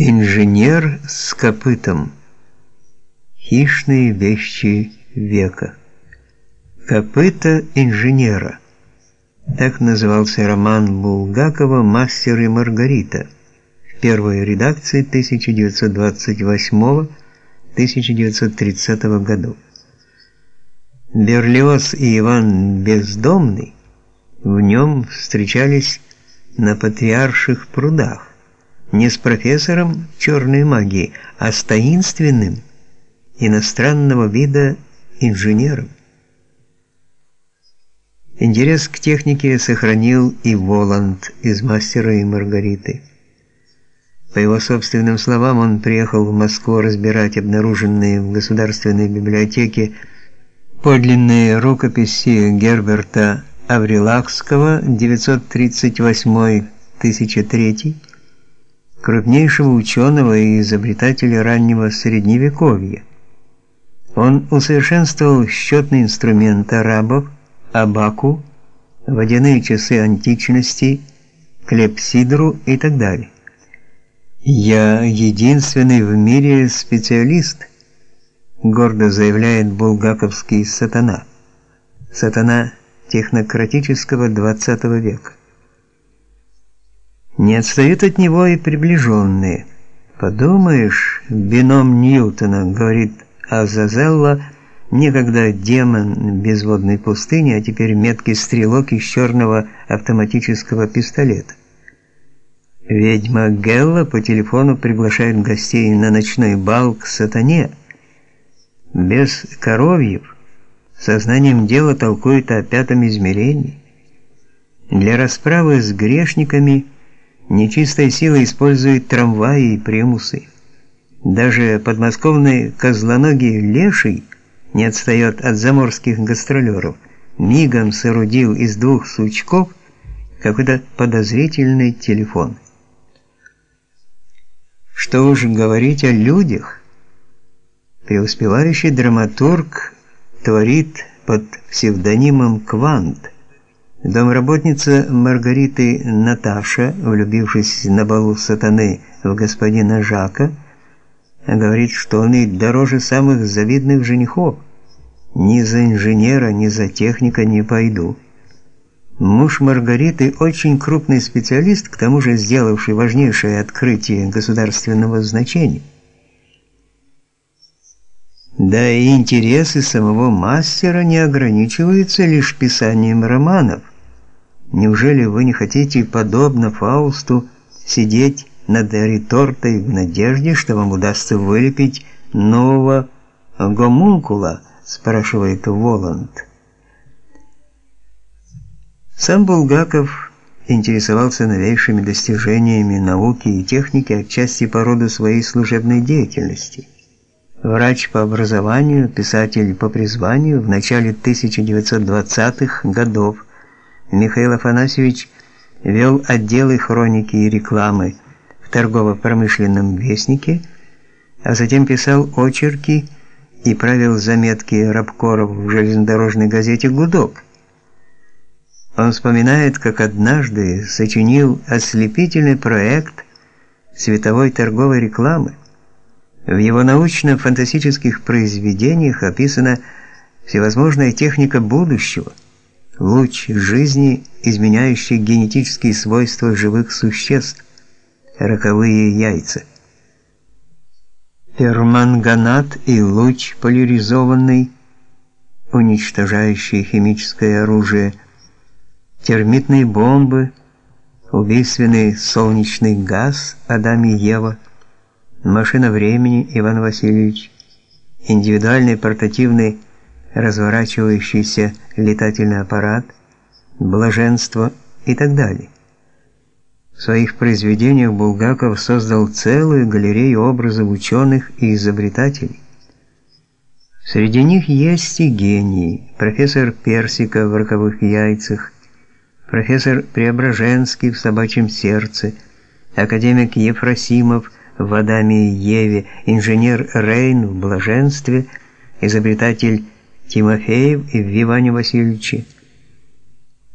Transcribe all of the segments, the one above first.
Инженер с копытом. Хищные вещи века. Копыта инженера. Так назывался роман Булгакова «Мастер и Маргарита» в первой редакции 1928-1930 годов. Берлиоз и Иван Бездомный в нем встречались на Патриарших прудах не с профессором черной магии, а с таинственным иностранного вида инженером. Интерес к технике сохранил и Воланд из «Мастера и Маргариты». По его собственным словам, он приехал в Москву разбирать обнаруженные в Государственной библиотеке подлинные рукописи Герберта Аврилакского 938-1003 крупнейшего ученого и изобретателя раннего средневековья. Он усовершенствовал счетный инструмент арабов, абаку, водяные часы античности, клепсидру и так далее. Я единственный в мире специалист, гордо заявляет булгаковский сатана. Сатана технократического 20 века. Не отстают от него и приближенные. Подумаешь, бином Ньютона, говорит Азазелла, некогда демон безводной пустыни, а теперь меткий стрелок из черного автоматического пистолета. Ведьма Гелла по телефону приглашает гостей на ночной бал к сатане. Без коровьев сознанием дела толкует о пятом измерении. Для расправы с грешниками – Нечистая сила использует трамваи и примусы. Даже подмосковный козлоногий леший не отстает от заморских гастролеров. Мигом соорудил из двух сучков какой-то подозрительный телефон. Что уж говорить о людях. Преуспевающий драматург творит под псевдонимом Квант – Домработница Маргариты Наташа, влюбившись на балу сатаны в господина Жака, говорит, что он и дороже самых завидных женихов. Ни за инженера, ни за техника не пойду. Муж Маргариты очень крупный специалист, к тому же сделавший важнейшее открытие государственного значения. Да и интересы самого мастера не ограничиваются лишь писанием романов. Неужели вы не хотите, подобно Фаусту, сидеть над ретортой в надежде, что вам удастся вылепить нового гомункула, спрашивает Воланд. Сам Булгаков интересовался новейшими достижениями науки и техники отчасти по роду своей служебной деятельности – Врач по образованию, писатель по призванию, в начале 1920-х годов Михаил Афанасьевич вел отделы хроники и рекламы в торгово-промышленном вестнике, а затем писал очерки и правил заметки рабкоров в железнодорожной газете «Гудок». Он вспоминает, как однажды сочинил ослепительный проект световой торговой рекламы, в его научно-фантастических произведениях описана всевозможная техника будущего, луч жизни, изменяющий генетические свойства живых существ, роковые яйца. Перманганат и луч поляризованный, уничтожающий химическое оружие, термитные бомбы, убийственный солнечный газ Адам и Ева – Машина времени Иван Васильевич, индивидуальный портативный разворачивающийся летательный аппарат, блаженство и так далее. В своих произведениях Булгаков создал целую галерею образов ученых и изобретателей. Среди них есть и гении: профессор Персика в роковых яйцах, профессор Преображенский в собачьем сердце, академик Ефросимов в Адаме и Еве, инженер Рейн в Блаженстве, изобретатель Тимофеев и в Иване Васильевиче.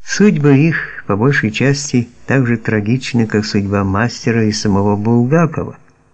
Судьбы их по большей части так же трагичны, как судьба мастера и самого Булгакова.